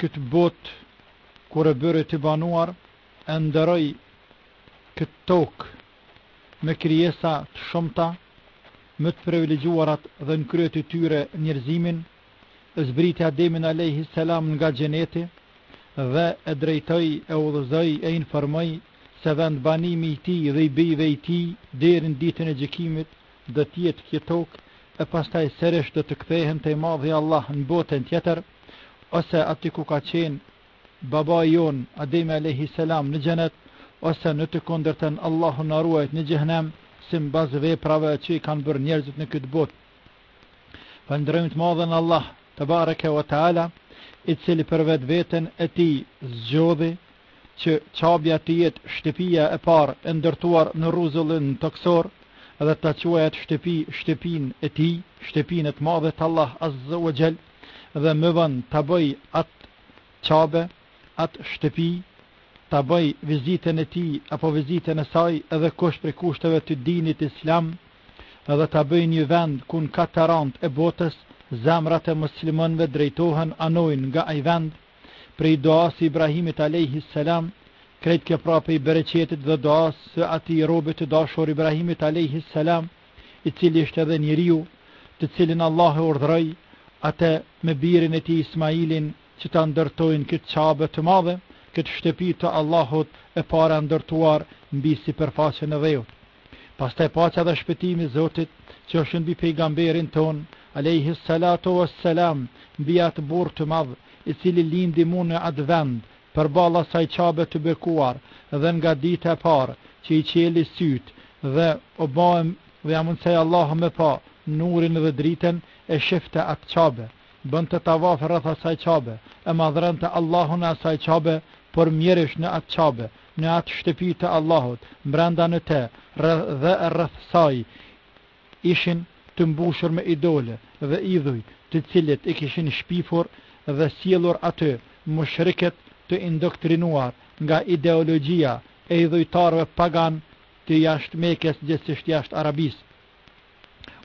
Këtë botë kur e bëri të banuar, e nderoi këtë tokë me krijesa të shumta, më të privilegjuarat dhe në krye të tyre njerëzimin, e zbriti Ademin alejhi selam nga xheneti dhe e drejtoi, e udhëzoi, e informoi se vendbanimi i tij dhe i bijve i tij deri në Ditën e Gjykimit do të jetë kjo tokë e pastaj sërish do të kthehen te i Madhi Allah në botën tjetër, ose aty ku ka qenë babai jonë Ademi alayhi salam në xhenet ose në të kundërtën Allahu na ruajtë në xhehenem si mbas veprave që i kanë bërë njerëzit në këtë botë. Falënderojmë të madhin Allah tebareke ue teala, i cili për vetveten e tij zgjodhi që qabja të jetë shtëpia e parë e ndërtuar në rruzullin tokësor dhe ta quajë shtëpi shtëpinë e tij, shtëpinë e të madhit Allah azze ue xhel, dhe më vonë ta bëjë atë qabe, atë shtëpi, ta bëjë vizitën e tij apo vizitën e saj edhe kusht prej kushteve të dinit islam dhe ta bëjë një vend ku nga katër anët e botës zemrat e muslimanëve drejtohen anojnë nga ai vend prej duas së Ibrahimit alayhi salam krejt kjo prej bereqetit dhe duas së atij robit të dashur Ibrahimit alayhi salam i cili është edhe njeriu të cilin Allahu e urdhëroi atë me birin e tij Ismailin që ta ndërtojnë këtë Qabe të madhe, këtë shtëpi të Allahut e para ndërtuar mbi sipërfaqen e dheut. Pastaj paqja dhe shpëtimi i Zotit, qofshin mbi pejgamberin tonë, alejhi salatu wassalam, mbi atë burrë të madh, i cili lindi mu në atë vend, Përballë asaj qabe të bekuar dhe nga dita e parë që i çeli sytë dhe u bë dhe ia mundësoi Allahu me pa nurin dhe dritën, e shifte atë qabe, bënte tavaf rreth asaj qabe, e madhëronte Allahun e asaj qabe, por mjerisht në atë qabe, në atë shtëpi të Allahut, mbrenda në te, dhe rreth saj, ishin të mbushur me idole dhe idhuj të cilët i kishin shpifur dhe sjellur aty mushrikët të indoktrinuar nga ideologjia e idhujtarëve paganë të jashtë Mekes gjithsesi jashtë Arabisë.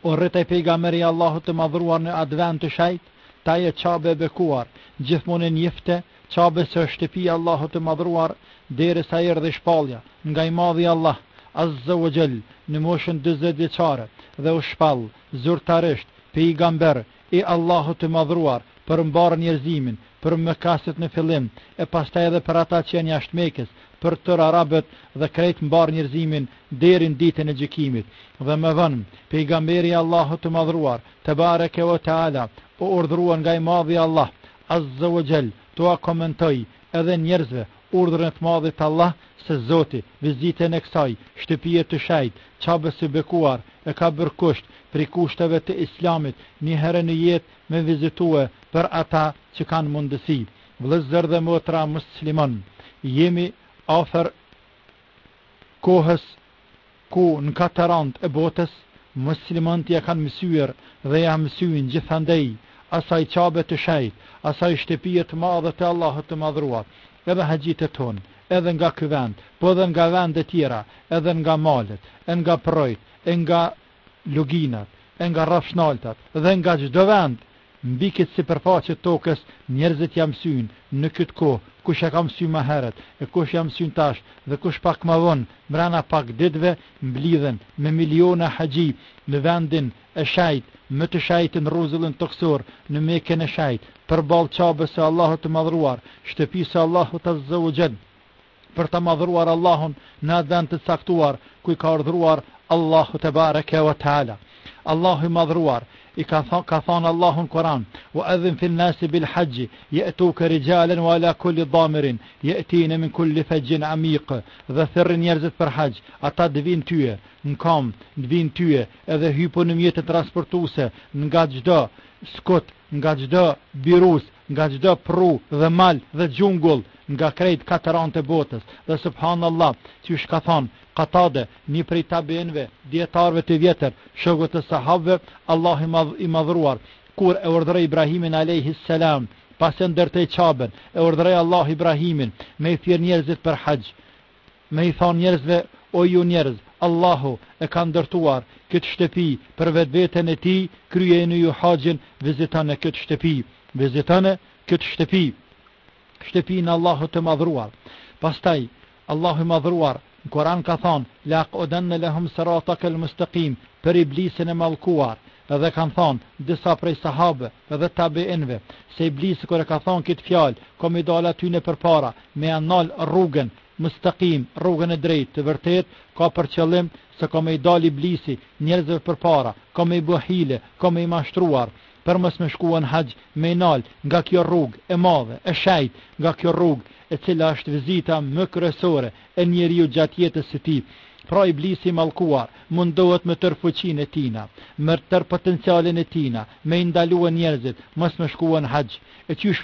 U rrit pejgamberi i Allahut të madhëruar në atë vend të shejtë, te ajo Qabe e bekuar, gjithmonë e njifte Qaben se është shtëpia e Allahut të Madhëruar derisa erdhi shpallja nga i Madhi Allah, Azze wa Xhell, në moshën dyzet vjeçare dhe u shpall zyrtarisht Pejgamber i Allahut të Madhëruar për mbarë njerëzimin, për Mekkasit në fillim e pastaj edhe për ata që janë jashtë Mekës, për tërë arabët dhe krejt mbarë njerëzimin deri në Ditën e Gjykimit. Dhe më vonë, Pejgamberi i Allahut të Madhëruar, Tebareke wa Teala, u urdhërua nga i Madhi Allah, Azze ue Xhel, t'ua komunikoj, edhe njerëzve, urdhrin e të Madhit Allah, se Zoti, vizitën e kësaj, shtëpie të shejtë, Qabes së bekuar, e ka bërë kusht, prej kushteve të Islamit, një herë në jetë, me vizitue, për ata, që kanë mundësi. Vëllezër dhe motra muslimanë, jemi, afër, kohës, ku n'katër rand e botës, muslimanët ia kanë mësyer dhe ia mësyjnë gjithandej asaj Qabe të shejtë, asaj shtëpie të madhe të Allahut të Madhëruar, edhe haxhinjtë tanë, edhe nga ky vend, po edhe nga vende tjera, edhe nga malet, e nga prrojtë, e nga luginat, e nga rrafshnaltat dhe nga çdo vend mbi këtë sipërfaqe të tokës njerëzit ja mësyjnë në këtë kohë, kush e ka mësy ma herët e kush ja mësyn tash dhe kush pak më vonë, mrena pak ditëve mblidhen me miliona haxhi në vendin e shejt, më të shejtin rruzullin tokësor, në Mekën e shejt, përballë Qabës së Allahut të Madhëruar, shtëpisë së Allahut Azze ue Xhel. për ta madhëruar Allahun në atë vend të caktuar ku i ka urdhëruar Allahu tebareke ve teala Allahu i madhëruar i ka than ka than Allahu n'Kur'an wa adhin fi an-nas bil hajj yatuka rijalan wa ala kulli damirin yatina min kulli fajjin amiq dhe thirri njerëzit për hajj ata të vijnë tyje në kom të vijnë tyje edhe hypo në mjete transportuese nga çdo skutë nga çdo birucë nga çdo prru dhe mal dhe xhungull nga krejt katër anët e botës dhe subhanallah qysh ka than Katade nji prej tabeinëve dijetarëve të vjetër shokëve të sahabëve Allahu i madhruar kur e urdhëroi Ibrahimin alejhi selam pasi e ndërtoi Qaben e urdhëroi Allahu Ibrahimin me i thirr njerzit për haxh Me i thanë njerëzve, O ju njerëz, Allahu e ka ndërtuar, këtë shtëpi, për vetveten e tij, kryejeni ju haxhin, vizitone këtë shtëpi. Vizitone këtë shtëpi. Shtëpinë e Allahut të Madhëruar. Pastaj, Allahu i Madhëruar, në Kur'an ka thanë, La'aqudanna lahum siratakal mustaqim, për iblisin e mallkuar. Dhe kanë thanë disa prej sahabëve dhe tabeinëve, se iblisi kur e ka thanë këtë fjalë, kom me i dalë atyne përpara, me ja nal rrugën, Mustaqim, rrugën e drejtë, të vërtetë, ka për qëllim se ka me i dalë Iblisi, njerëzve përpara, ka me i bo hile, ka me i mashtruar, për mos me shkua në Haxh, me i nalë, nga kjo rrugë, e madhe, e shejtë, nga kjo rrugë, e cila është vizita më kryesore, e njeriut gjatë jetës së tij. Pra Iblisi i mallkuar, mundohet me tërë fuqinë e tina, me tërë potencialin e tina, me i ndalue njerëzit, mos me shkua në Haxh. E qysh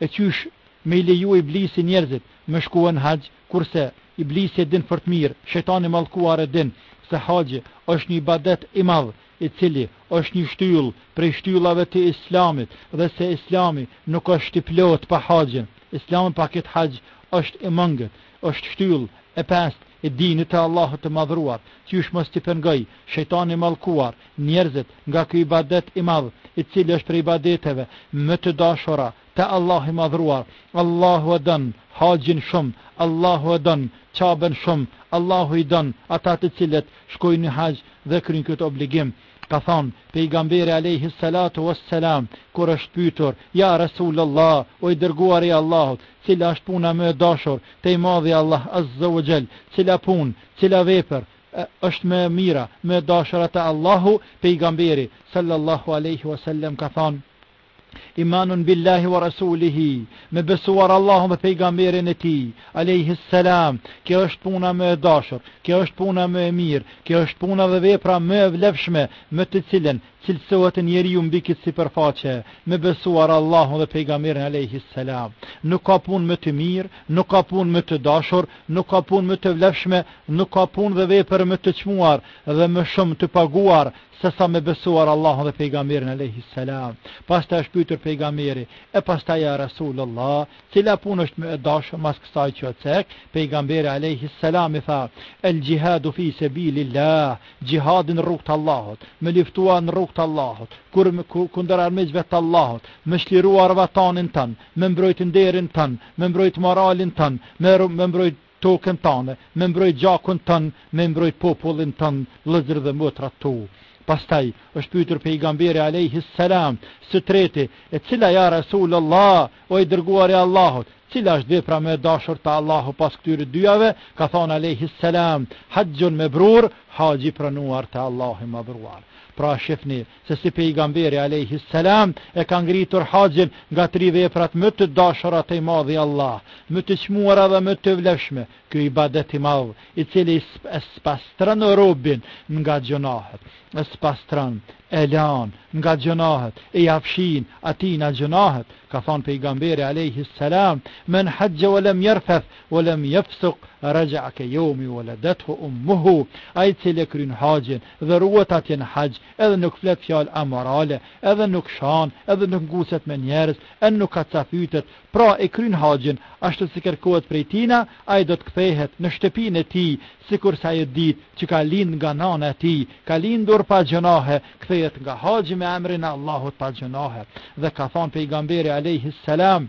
E qysh me i leju iblisi njerzit me shku në haxh kurse iblisi e din fort mir shejtani i mallkuar e din se haxhi është një ibadet i madh i cili është një shtyll prej shtyllave të islamit dhe se islami nuk është i plot pa haxhin islami pa kët haxh është i mangët është shtyll e pest E dinit të Allahut të Madhëruar, qysh mos t'i pengojë, shejtani i mallkuar, njerëzit, nga ky ibadet i madh, i cili është prej ibadeteve, më të dashura, te Allahu i Madhëruar, Allahu e don, haxhin shumë, Allahu e don, Qaben shumë, Allahu i don, ata të cilët, shkojnë në haxh, dhe kryjnë këtë obligim, Ka thënë, Pejgamberi alejhi selatu ves selam, kur është pyetur, Ja Resulallah, o i Dërguari i Allahut, cila është puna më e dashur te i Madhi Allah azza wa jall, cila punë, cila vepër, është më e mira, më e dashura te Allahu, Pejgamberi, sallallahu alejhi wa sellem, ka thënë, Imanun billahi wa rasulihi, me besuar Allahun dhe pejgamberin e tij, alayhi salam. Kjo është puna më e dashur, kjo është puna më e mirë, kjo është puna dhe vepra më e vlefshme, me të cilën cilësohet njeriu mbi këtë sipërfaqe, me besuar Allahun dhe pejgamberin alayhi salam. Nuk ka punë më të mirë, nuk ka punë më të dashur, nuk ka punë më të vlefshme, nuk ka punë dhe vepër më të çmuar dhe më shumë të paguar se sa me besuar Allahun dhe pejgamberin alayhi salam. Pastaj është pyetur pejgamberi, e pastaj ja Rasulullah, cila punë është më e dashur mas kësaj që cek? Pejgamberi alayhi salam i tha, el jihadu fi sabilillah, jihadi në rrugt të Allahut, me luftuar në rrugt të Allahut, kur kundër armiqve të Allahut, me çliruar vatanin tan, me mbrojt nderin tan, me mbrojt moralin tan, me me mbrojt Tokën tane, me mbrojt gjakun tënd, me mbrojt popullin tënd, llezërit dhe motrat tu. Pastaj, është pyetur Pejgamberi alejhis selam, së treti, E cila ja Resulallah, o i Dërguari i Allahut, cila është vepra më e dashur te Allahu pas këtyre dyjave? Ka thënë alejhis selam, Haxhun mebrur, haxhi i pranuar te Allahu i Madhëruar. Pra, shifni, se si Pejgamberi alejhi selam e ka ngritur haxhin nga tri veprat më të dashura te i Madhi Allah, më të çmuara dhe më të vlefshme, ky ibadet i madh, i cili e spastron robin nga gjunahet, e spastron, e lan nga gjunahet, e ia fshin atij nga gjunahet, ka thënë Pejgamberi alejhi selam, men hajja wa lam yarfuth wa lam yafsuq raja'a ka yawmi waladathu ummuhu, ai cili kryen haxhin Dhe ruhet atje në haxh, edhe nuk flet fjalë amorale, edhe nuk shan, edhe nuk nguset me njerëz, e nuk kacafytet, pra e kryn haxhin, ashtu si kërkohet prej tina, ai do të kthehet, në shtëpinë e tij, sikurse ajo ditë, që ka lind nga nana e tij, ka lindur pa gjunahe, kthehet nga haxhi me emrin e Allahut pa gjunahe. Dhe ka thanë Pejgamberi alejhi selam,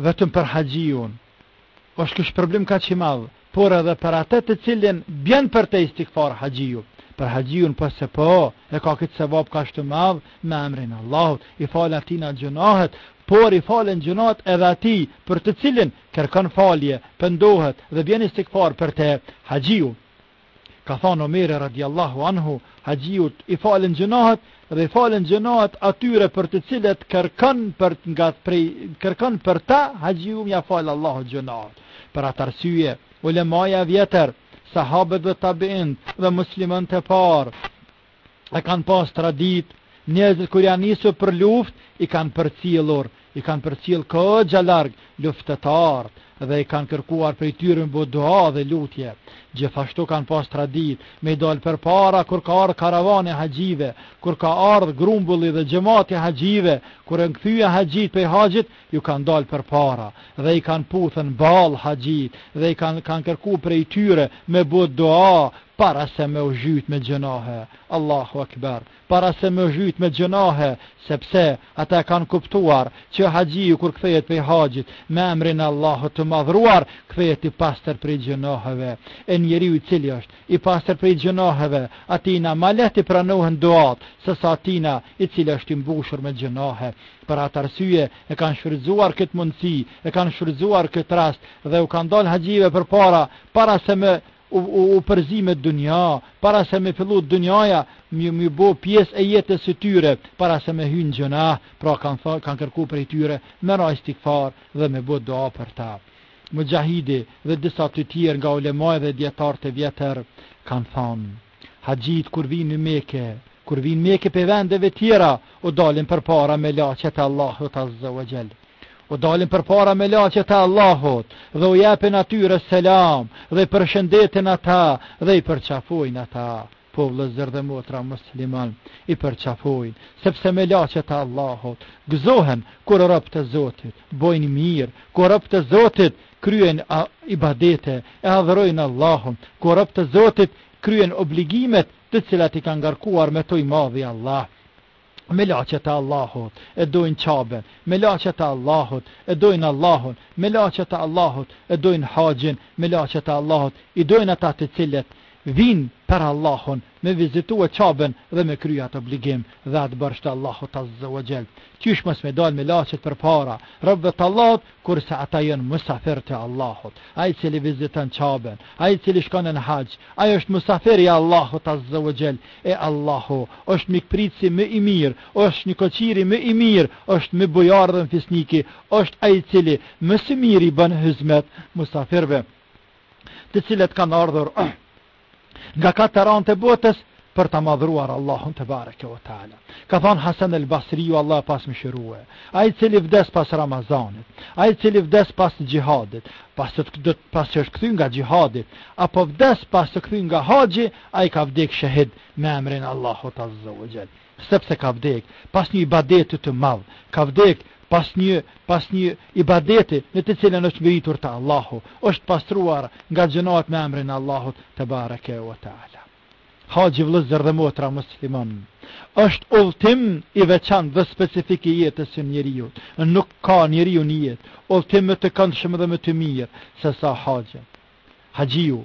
Vetëm për haxhiun është ky shpërblim kaq i madh, por edhe për atë të cilin bjen për te istigfar haxhiu. Për haxhiun po se po, e ka këtë sevap kaq të madh me emrin e Allahut, i falen atina gjunahet, por i falen gjunahet edhe atij për të cilin kërkon falje, pendohet dhe bjen istigfar për te haxhiu. Ka thanë Omeri radijallahu anhu, Haxhiut i falen gjynahët dhe i falen gjynahët atyre për të cilët kërkon për nga prej kërkon për ta haxhiu me ia fal Allahu gjynahët. Për atë arsye, ulemaja e vjetër, sahabët dhe tabiinët dhe muslimanët e parë e kanë pas traditë, njerëzit kur janë nisur për luftë, i kanë përcjellur, i kanë përcjell kogja larg luftëtarët, dhe i kanë kërkuar prej tyre me bo dua dhe lutje. Gjithashtu kanë pas traditë, me i dalë përpara kur ka ardhë karavani i haxhive, kur ka ardhë grumbulli dhe xhemati i haxhive, kur jan kthy haxhitë prej haxhit, ju kanë dalë përpara, dhe i kanë puth në ballë haxhitë, dhe i kanë, kanë kërku prej tyre me bo dua, para se me u zhyt me gjynahe, Allahu Ekber, para se me u zhyt me gjynahe, sepse ata e kanë kuptuar që haxhiu kur kthehet prej haxhit me emrin e Allahut të Madhëruar, kthehet i pastër prej gjynaheve. E njeriu i cili është i pastër prej gjynaheve, atina ma lehtë i pranohen duat, sesa atina i cili është i mbushur me gjynahe. Për atë arsye e kanë shfrytzuar këtë mundësi, e kanë shfrytzuar këtë rast dhe u kanë dalë haxhive përpara para se me u u u përzi me dunja, para se me fillu dunjaja, m'u m'u bo pjesë e jetës së tyre, para se me hy në gjunah, pra kanë, kanë kërku prej tyre, me ra istigfar dhe me bo dua për ta. Muxhahidi dhe disa të tjerë nga ulemaja dhe dijetarët e vjetër kanë thënë. Haxhitë kur vijnë në Mekë, kur vijnë në Mekë pej vendeve tjera, u dalin përpara melaqet e Allahut Azze ue Xhel. U dalin përpara melaqet e Allahut dhe u japin atyre selam dhe i përshëndetin ata dhe i përqafojnë ata po vlëzër dhe motra muslimanë i përqafojnë, sepse melaqet e Allahut, gëzohen, kur robtë e Zotit bojnë mirë, kur robtë e Zotit, kryejnë ibadete, e adhërojnë Allahun, kur robtë e Zotit kryejnë obligimet të cilat i ka ngarkuar me to i madhi Allah. Melaqet e Allahut e dojnë Qaben, melaqet e Allahut e dojnë Allahun, melaqet e Allahut e dojnë haxhin, melaqet e Allahut i dojnë ata të cilët vijnë për Allahun me vizitue Qabën dhe me krye atë obligim dhe atë borxh të Allahut azze wa xhel. Qysh mos me dalë me haxhitë përpara robëve të Allahut, kurse ata janë mysafirë të Allahut. Ai i cili viziton Qabën, ai i cili shkon në haxh, ai është mysafir i Allahut azze wa xhel. E Allahu është mikpritësi më i mirë, është nikoqiri më i mirë, është më bujari dhe më fisniki, është ai i cili më së miri i bën hizmet mysafirëve të cilët kanë ardhur nga katër anët e botës për ta madhruar Allahun tebareke ve teala. Ka thënë Hasan el Basriu, Allah e pas mëshirue, ai i cili vdes pas Ramazanit, ai i cili vdes pas xhihadit, pas, pas që është kthy nga xhihadi, apo vdes pas që kthy nga haxhi, ai ka vdek shehid me emrin Allahut azze wa xhel. sepse ka vdek pas një ibadeti të madh, ka vdek pas një pas një ibadeti në të cilën është ngritur te Allahu, është pastruar nga gjynahet me emrin e Allahut tebareke ve teala. Haxhi vëllezër dhe motra musliman, është udhëtim i veçantë dhe specifik i jetës së njeriut. Nuk ka njeriu në jetë udhëtim më të këndshëm dhe më të mirë se sa haxhi. Haxhiu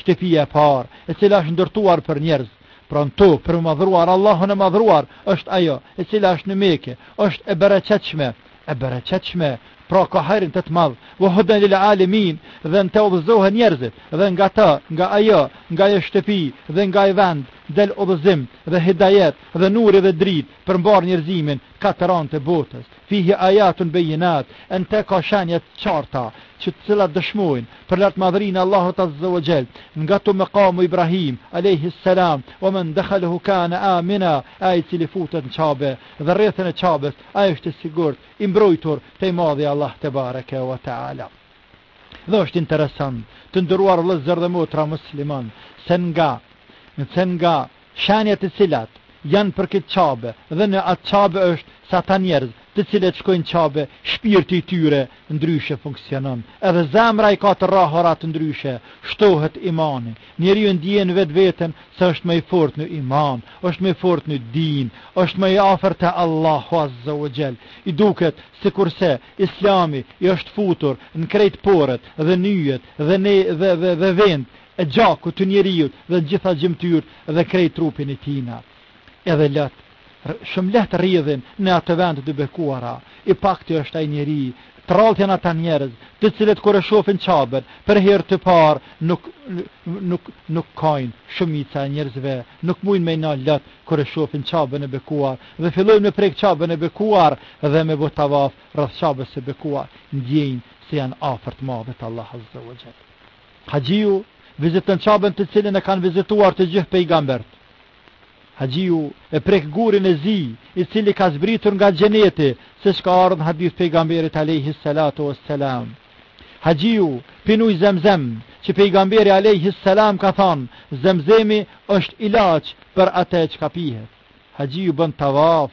Shtëpia e parë, e cila është ndërtuar për njerëz, pra në tokë, për me madhruar Allahun e madhruar, është ajo, e cila është në Meke, është e bereqetshme, e bereqetshme, pra ka hajrin të të madh, ve huden lil alemin, dhe në te udhëzohen njerëzit, dhe nga ta, nga ajo, nga ajo shtëpi, dhe nga ai vend, del udhëzim, dhe hidajet, dhe nuri dhe dritë, për mbarë njerëzimin, katër anët e botës. Fihi ajatun bejinat, Në te ka shenja të qarta, që, të cilat dëshmojnë, për lartmadhërinë e Allahut azze wa xhel, Nga to mekamu Ibrahim, alejhi selam, ve men dekhalehu kane amina, E ai i cili futet në Qabe, dhe rrethin e Qabes, ai është i sigurt, i mbrojtur, te i Madhi Allah tebareke ve teala. Dhe është interesant, të nderuar vëllezër dhe motra musliman, se nga, se nga, Shenjat të cilat janë për këtë Qabe dhe në atë Qabe është se ata njerëz të cilët shkojnë n'Qabe shpirti i tyre ndryshe funksionon edhe zemra i ka të rrahurat ndryshe shtohet imani njeriu ndjen vetveten se është më i fortë në iman është më i fortë në din është më i afërt te Allahu azze wa xhel i duket sikurse islami i është futur në krejt poret dhe nyjet dhe ne dhe dhe, dhe venët e gjakut të njeriut dhe gjitha gjymtyrët dhe krejt trupin e tina edhe lotët shumë lehtë rrjedhin në atë vend të bekuar i paktë është ai njeri të rrallë janë ata njerëz të cilët kur e shofin qabën për herë të parë nuk nuk nuk kajnë shumica e njerëzve nuk mujnë me nal lotët kur e shofin qabën e bekuar dhe fillojnë me prek qabën e bekuar dhe me bo tavaf rreth qabës së bekuar ndjejnë se janë afër të madhit Allah azze wa xhel Haxhiu viziton Qabën të cilën e kanë vizituar të gjithë pejgamberët. Haxhiu e prek gurin e zi, i cili ka zbritur nga xheneti, siç ka ardhur në hadith të pejgamberit alayhi salatu wassalam. Haxhiu pi ujë zemzem, që pejgamberi alayhi salam ka thanë, zemzemi është ilaç për atë çka pihet. Haxhiu bën tavaf,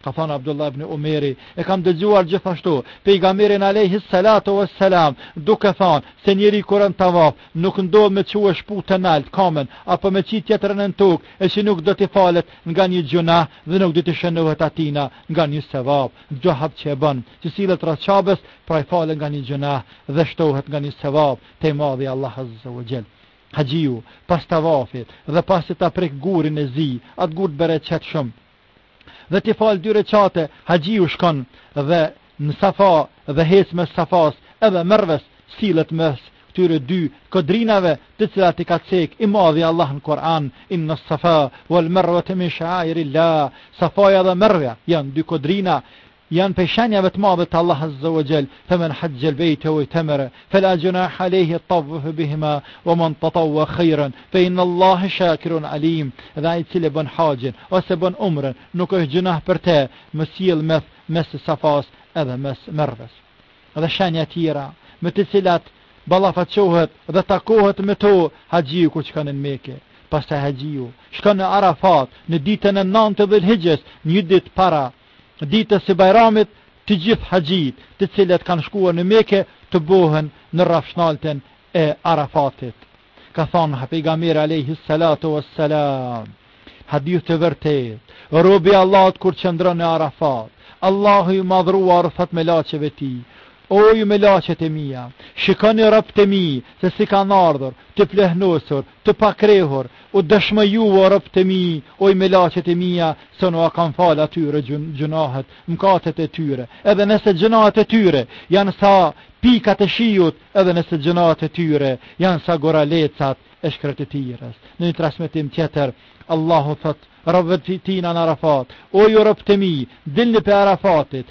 Ka thonë Abdullah ibn Umeri, e kam dëgjuar gjithashtu pejgamberin alejhi salatu wassalam duke thanë se njeri kur bën tavaf nuk ndodh me çu e shputën nalt kamën apo me qit tjetrën në tokë e që nuk do t'i falet nga një gjynah dhe nuk do t'i shënohet atina nga një sevap çdo hap që e bën që sillet rreth Qabës pra i falet nga një gjynah dhe shtohet nga një sevap te i madhi Allah azza wa jall Haxhiu, pas tavafit dhe pasi ta prek gurin e zi, atë gur të bereqetshëm, dhe t'i fal dy reqate, haxhiu shkon dhe në safa dhe hec mes Safas edhe Merves sillet mes këtyre dy kodrinave të cilat i ka cek i madhi Allah në Kuran inne safa wal mervete min shaairilah Safaja edhe Mervja janë dy kodrina Janë prej shenjave të madhit Allah azza wa jall, femen hajjel bejte aw itamara, fela junaha alejhi an jattawwafa bihima, wa man tatawwa khayran, fa inna Allaha shakirun alim. Dhe ai i cili e bën haxhin ose e bën umren, nuk është gjynah për të, me u sjell mes mes Safas edhe mes Merves. Dhe shenja tjera, me të cilat ballafaqohet dhe takohet me to haxhiu kur shkon në Mekë. Pastaj haxhiu shkon në Arafat në ditën e 9 të Dhulhixhes, një ditë para ditës së Bajramit të gjithë haxhinjtë të cilët kanë shkuar në Mekë tubohen në rrafshnaltën e Arafatit. Ka thanë pejgamberi alayhi salatu wassalam Hadith të vërtetë, robi i Allahut kur qëndron në Arafat, Allahu i madhruar u thotë melaqeve të tij, O ju melaqet e mia, shikoni robt e mi, se si kanë ardhur, të pluhnosur, të pakrehur, u dëshmoj ju o robt e mi, o ju melaqet e mia, se unë ua kam falë atyre gjun, gjynahet, mëkatet e tyre, edhe nëse gjynahet e tyre, janë sa pikat e shiut, edhe nëse gjynahet e tyre, janë sa guralecat e shkretëtirës. Në një transmitim tjetër, Allahu thotë, robve tina në Arafat, o ju robt e mi, dilni prej Arafatit,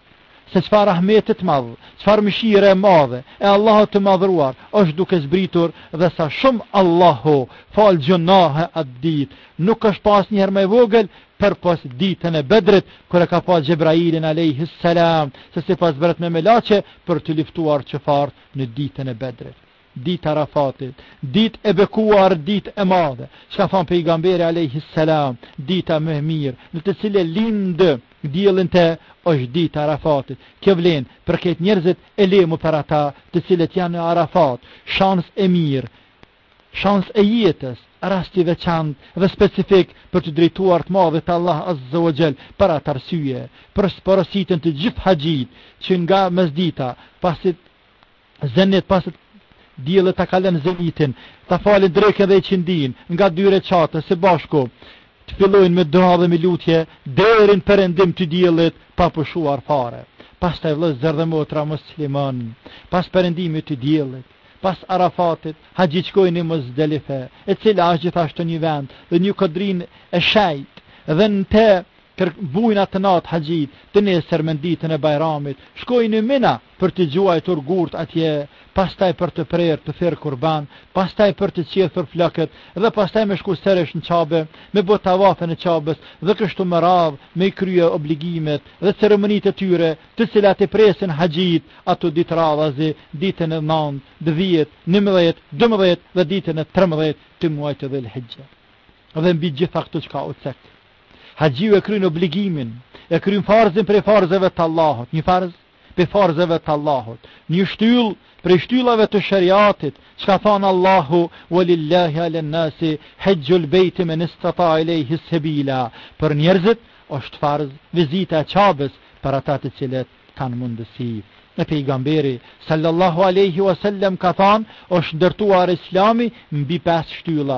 se çfarë rahmeti të madh, çfarë mëshire e madhe e Allahut të madhruar është duke zbritur dhe sa shumë Allahu fal gjynahe atë ditë. Nuk është pa asnjëherë ma i vogël përpos ditën e Bedrit kur e ka pa Xhebrailin alayhi salam, se si po zbret me melaqe për t'i luftuar qafirët në ditën e Bedrit. dita e Arafatit, ditë e bekuar, ditë e madhe. Çka thon pejgamberi alayhi salam, dita më e mirë, në të cilën lind dielli në te është dita e Arafatit. Kjo vlen për krejt njerëzit, e le më për ata të cilët janë në Arafat, shans e mirë, shans e jetës, rast i veçantë dhe specifik për t'iu drejtuar të madhit Allah Azza wa Xhel, për atë arsye porositen të gjithë haxhitë që nga mesdita, pasi Zenit pasi dielli ta kalon zenitin, ta falin drekën dhe iqindinë, nga dy reqate, së bashku, të fillojnë me dua dhe me lutje, deri në perëndim të diellit, pa pushuar fare. Pastaj vëllezër dhe motra muslimanë, pas perëndimit të diellit, pas Arafatit, haxhitë shkojnë në Muzdelife, e cila është gjithashtu një vend, dhe një kodrinë e shejtë, dhe në te kur bujnë atë natë haxhitë, të nesërmen ditën e bajramit, shkojnë në Mina, për të gjuajtur gurët atje, pastaj për të prerë të therë kurban, pastaj për të qethur flokët dhe pastaj me shku sërish në Qabe, me bë tavafin e Qabes dhe kështu me radhë me i krye obligimet dhe ceremonitë e tyre, të cilat i presin haxhitë ato ditë radhazi, ditën e 9, 10, 11, 12 dhe ditën e 13 të muajit Dhulhixhe. Dhe mbi gjitha këto çka u cek. Haxhiu e kryen obligimin, e kryen farzin prej farzeve të Allahut, një farz prej farzeve të Allahut, një shtyllë prej shtyllave të sheriatit, çka thanë Allahu walillahi ala nasi hijjul bayti man istata ilayhi sabila, për njerëzit është farz vizita e Qabes për ata të cilët kanë mundësi. E pejgamberi, sallallahu aleyhi wasallam, ka thanë, është ndërtuar islami mbi pesë shtylla,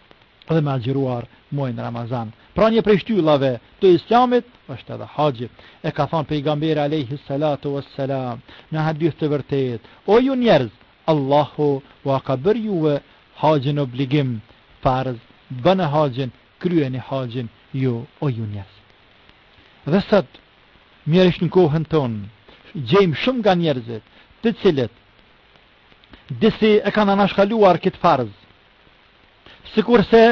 dhe me agjëruar muajin Ramazan. Pra një prej shtyllave të Islamit është edhe haxhi. E ka thënë pejgamberi alayhi salatu wassalam në hadith të vërtetë: O ju njerëz, Allahu ua ka bërë juve haxhin obligim, farz, bëne haxhin, kryeni haxhin ju o ju njerëz. Dhe sot mjerisht në kohën tonë, gjejmë shumë nga njerëzit, të cilët disi e kanë anashkaluar këtë farz, Sikurse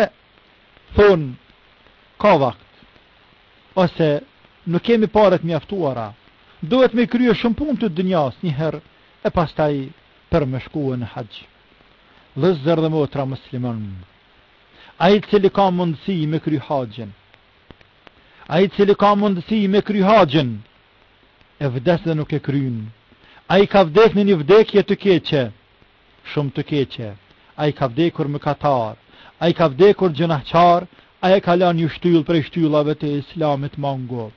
thonë ka vakt ose nuk kemi paret e mjaftuara, duhet me krye shumë punë të dynjasë njëherë e pastaj për me shkue në haxh. Vllezër dhe motra muslimanë, ai i cili ka mundësi me kry haxhin, ai i cili ka mundësi me kry haxhin, e vdes dhe nuk e kryn, ai ka vdek në një vdekje të keqe, Shumë të keqe. Ai ka vdekur mëkatar. Ai ka vdekur gjënahqar, ai e ka lënë një shtyllë prej shtyllave të Islamit mango.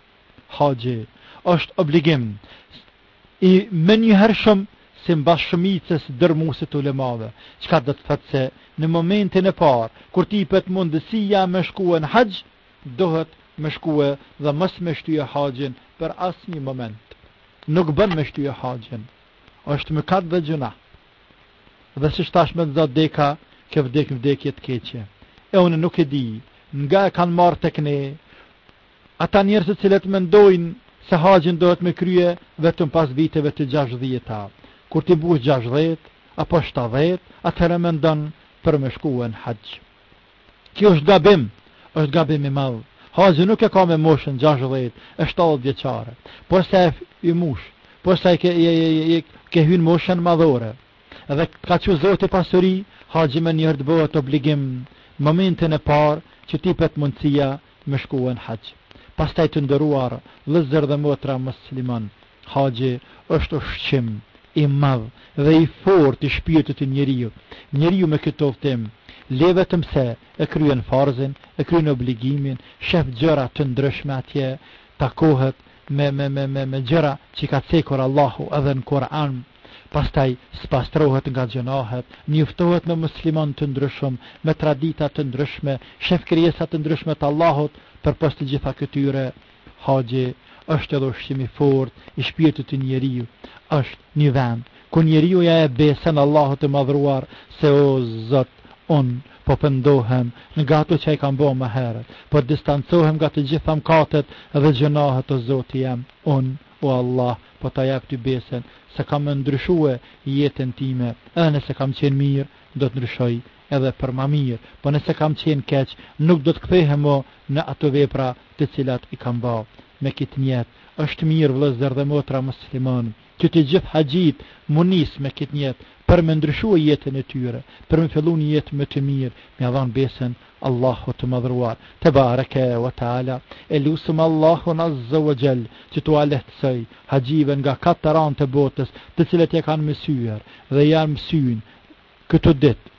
Haxhi është obligim i menjëhershëm simbas shumicës dërmuese të ulemave, çka do të thotë se në momentin e parë kur t'ipet mundësia me shkue në haxh, duhet me shkue dhe mos me shtye haxhin për asnjë moment. Nuk bën me shtye haxhin. është mëkat dhe gjënah. Dhe siç thash me t'xan deka, ke vdek në vdekje të keqe. E unë nuk e di, nga e kanë marrë tek ne, ata njerëz të cilët mendojnë se haxhin duhet me krye vetëm pas viteve të gjashtëdhjeta. Kur t'i bush gjashtëdhjetë, apo shtatëdhjetë, atëherë mendon për me shkue n'haxh. Kjo është gabim, është gabim i madh. Haxhi nuk e ka me moshën 60 e 70 vjeçare. Porsa e i mush, porsa e ke e, e, e, e, ke hy n'moshën madhore. Dhe të ka çu Zoti pasuri, haxhi menjëherë të bëhet obligim momentin e parë që t'ipet mundësia me shkue n'haxh. Pastaj të nderuar, vllëzër dhe motra musliman, Haxhi është ushqim i madh dhe i fortë i shpirtit të njeriut. Njeriu me këtë udhëtim, jo vetëm se e kryen farzin, e kryen obligimin, shef gjëra të ndryshme atje, takohet me me me me me gjëra që i ka cekur Allahu edhe në Kur'an, pastaj spastrohet nga gjënahet, njoftohet me musliman të ndryshëm, me tradita të ndryshme, shef krijesa të ndryshme të Allahut, përpos të gjitha këtyre, Haxhi është edhe ushqim i fortë i shpirtit të njeriu, është një vend ku njeriu ja jep besën Allahut të madhruar se o Zot, unë po pendohem nga ato që i kam bo më herët, po distancohem nga të gjitha mkatet dhe gjënahët o Zoti jem, unë, o Allah, po ta jep ty besën se kam ndryshue jetën time, edhe nëse kam qenë mirë, do të ndryshoj edhe për ma mirë, po nëse kam qenë keq, nuk do të kthehem më në ato vepra të cilat i kam ba. Me kit njet, është mirë vllëzër dhe motra musliman, që të gjithë haxhit mu nis me kit njet, për me ndryshue jetën e tyre, për me fillu një jetë më të mirë, me ja dhanë besën Allahut të Madhruar, te bareke wa taala, e lusëm Allahun azza wa jall, që t'ua lehtësoj haxhive nga katër anë të botës, të cilët e kanë mësyer dhe ia mësyjnë, Këto ditë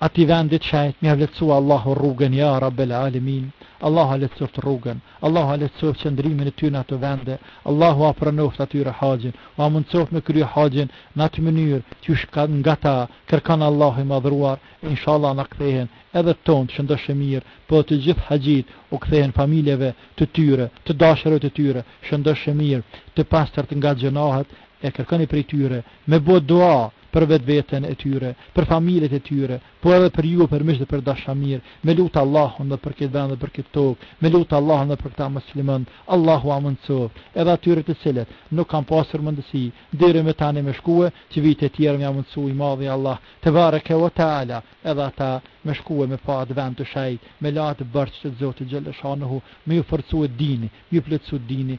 Atij vendit shejt, me jav lehtësue Allahu rrugën ja Rabel Alemin Allahu ua lehtësoftë rrugën Allahu ua lehtësoftë qëndrimin e tyre në ato vende Allahu ua pranoftë atyre haxhin ua mundësoftë me krye haxhin në atë mënyrë qysh nga ta kërkan Allahu i madhruar inshallah na kthehen edhe tontë shëndosh e mirë po të gjithë haxhit u kthehen familjeve të tyre të dashurve të tyre shëndosh e mirë të pastërt nga gjënahet e kërkoni prej tyre me bo dua për vetveten e tyre, për familjet e tyre, po edhe për ju, për miq dhe për dashamirë. Me lut Allahun edhe për këtë vend dhe për këtë tokë, me lut Allahun edhe për këta muslimanë. Allahu ua mundsoft, edhe atyre të cilët nuk kanë pasur mundësi deri më tani me shkue, që vitet e tjera me ua mundsu i madhi Allah tebareke ve teala, edhe ata me shkue me pa atë vend të shejt, me la atë borxh të Zotit xheleshanuhu, me ju forcu dini, me ju plotësu dini,